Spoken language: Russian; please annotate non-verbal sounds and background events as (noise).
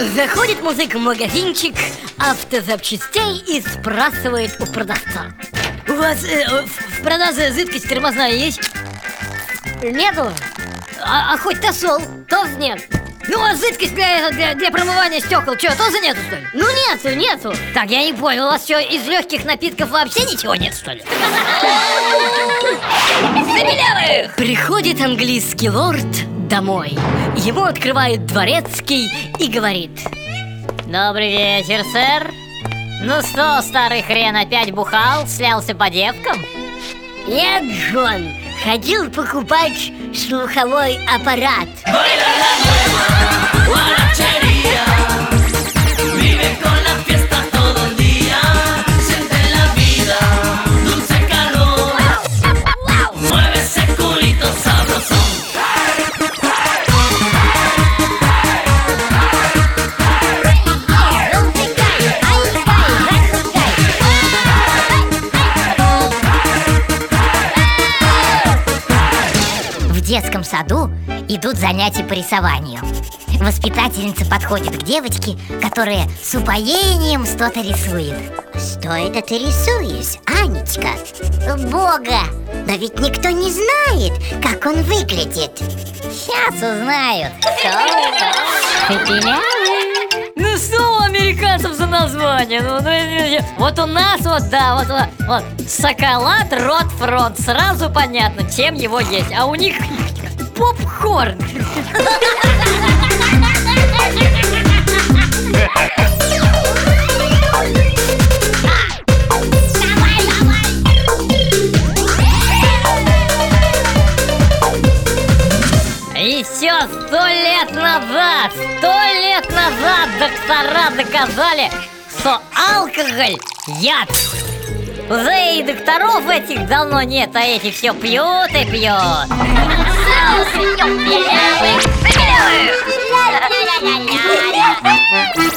Заходит музык в магазинчик автозапчастей и спрашивает у продавца У вас э, в в продаже жидкость тормозная есть? Нету? А, а хоть тосол? Тоже нет ну а жидкость для, для, для промывания стекол что, тоже нету что ли? Ну нету, нету Так, я не понял, у вас что, из легких напитков вообще ничего нет что ли? (laughs) Забелявых! Приходит английский лорд домой Ему открывает дворецкий и говорит Добрый вечер, сэр. Ну что, старый хрен опять бухал, слялся по девкам? Нет, Джон, хотел покупать слуховой аппарат детском саду идут занятия по рисованию. Воспитательница подходит к девочке, которая с упоением что-то рисует. Что это ты рисуешь, Анечка? Бога! Но ведь никто не знает, как он выглядит. Сейчас узнают. Ну что у американцев за название? Ну, ну, э, вот у нас вот, да, вот, вот, вот Шоколад рот Сразу понятно, чем его есть А у них попкорн Еще сто лет назад, сто лет назад доктора доказали, что алкоголь яд. Уже и докторов этих давно нет, а эти все пьют и пьют. Bây giờ, 呀呀呀呀